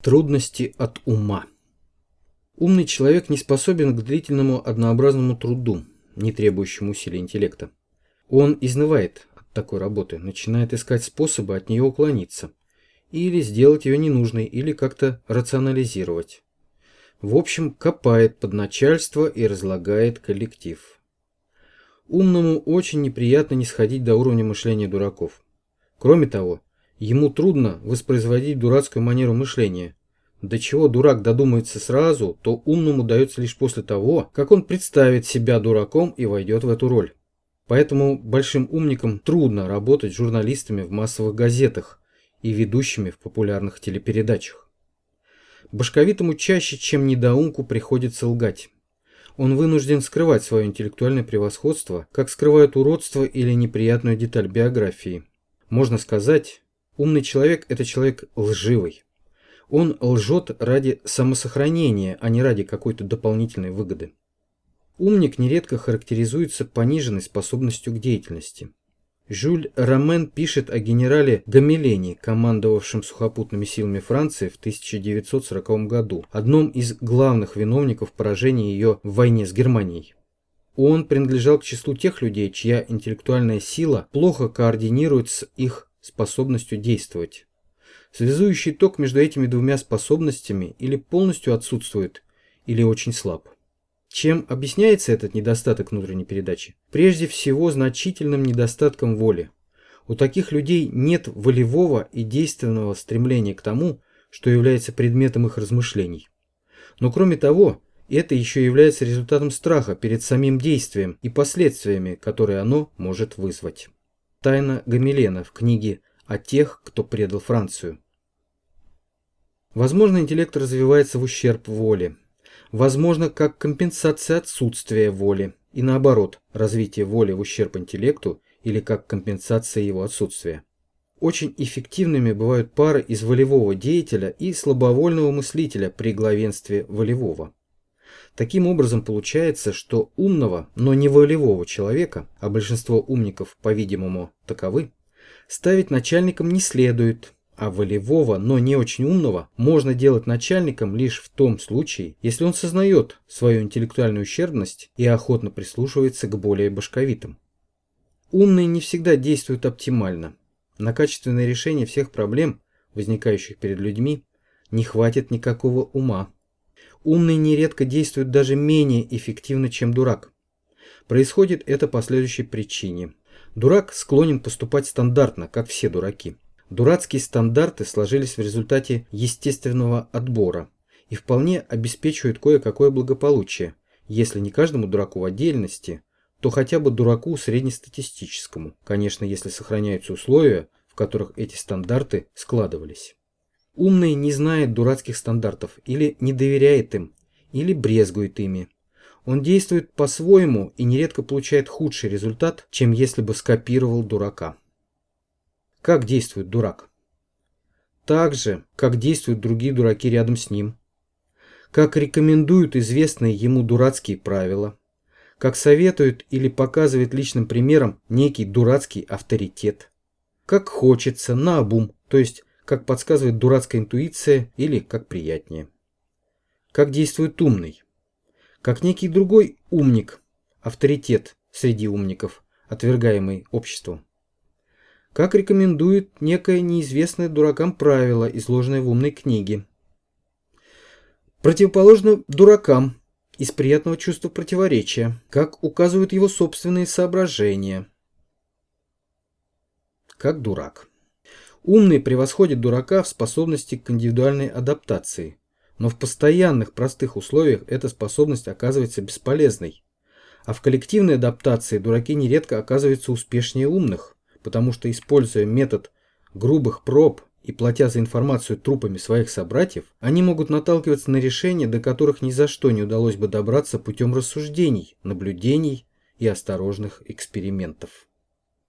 Трудности от ума. Умный человек не способен к длительному однообразному труду, не требующему усилий интеллекта. Он изнывает от такой работы, начинает искать способы от нее уклониться, или сделать ее ненужной, или как-то рационализировать. В общем, копает под начальство и разлагает коллектив. Умному очень неприятно не сходить до уровня мышления дураков. Кроме того, Ему трудно воспроизводить дурацкую манеру мышления. До чего дурак додумается сразу, то умному дается лишь после того, как он представит себя дураком и войдет в эту роль. Поэтому большим умникам трудно работать журналистами в массовых газетах и ведущими в популярных телепередачах. Башковитому чаще, чем недоумку, приходится лгать. Он вынужден скрывать свое интеллектуальное превосходство, как скрывают уродство или неприятную деталь биографии. Можно сказать, Умный человек – это человек лживый. Он лжет ради самосохранения, а не ради какой-то дополнительной выгоды. Умник нередко характеризуется пониженной способностью к деятельности. Жюль Ромен пишет о генерале Гамелене, командовавшем сухопутными силами Франции в 1940 году, одном из главных виновников поражения ее в войне с Германией. Он принадлежал к числу тех людей, чья интеллектуальная сила плохо координирует с их способностью действовать. Связующий ток между этими двумя способностями или полностью отсутствует, или очень слаб. Чем объясняется этот недостаток внутренней передачи? Прежде всего значительным недостатком воли. У таких людей нет волевого и действенного стремления к тому, что является предметом их размышлений. Но кроме того, это еще является результатом страха перед самим действием и последствиями, которые оно может вызвать. Тайна Гамилена в книге о тех, кто предал Францию. Возможно, интеллект развивается в ущерб воле. Возможно, как компенсация отсутствия воли. И наоборот, развитие воли в ущерб интеллекту или как компенсация его отсутствия. Очень эффективными бывают пары из волевого деятеля и слабовольного мыслителя при главенстве волевого. Таким образом получается, что умного, но не волевого человека, а большинство умников, по-видимому, таковы, ставить начальником не следует, а волевого, но не очень умного можно делать начальником лишь в том случае, если он сознает свою интеллектуальную ущербность и охотно прислушивается к более башковитым. Умные не всегда действуют оптимально. На качественное решение всех проблем, возникающих перед людьми, не хватит никакого ума. Умный нередко действует даже менее эффективно, чем дурак. Происходит это по следующей причине. Дурак склонен поступать стандартно, как все дураки. Дурацкие стандарты сложились в результате естественного отбора и вполне обеспечивают кое-какое благополучие, если не каждому дураку в отдельности, то хотя бы дураку среднестатистическому, конечно, если сохраняются условия, в которых эти стандарты складывались. Умный не знает дурацких стандартов или не доверяет им, или брезгует ими. Он действует по-своему и нередко получает худший результат, чем если бы скопировал дурака. Как действует дурак? Так же, как действуют другие дураки рядом с ним. Как рекомендуют известные ему дурацкие правила. Как советуют или показывает личным примером некий дурацкий авторитет. Как хочется, наобум, то есть как подсказывает дурацкая интуиция или как приятнее. Как действует умный? Как некий другой умник, авторитет среди умников, отвергаемый обществом. Как рекомендует некое неизвестное дуракам правило, изложенное в умной книге. Противоположно дуракам из приятного чувства противоречия, как указывают его собственные соображения. Как дурак. Умный превосходит дурака в способности к индивидуальной адаптации, но в постоянных простых условиях эта способность оказывается бесполезной. А в коллективной адаптации дураки нередко оказываются успешнее умных, потому что, используя метод грубых проб и платя за информацию трупами своих собратьев, они могут наталкиваться на решения, до которых ни за что не удалось бы добраться путем рассуждений, наблюдений и осторожных экспериментов.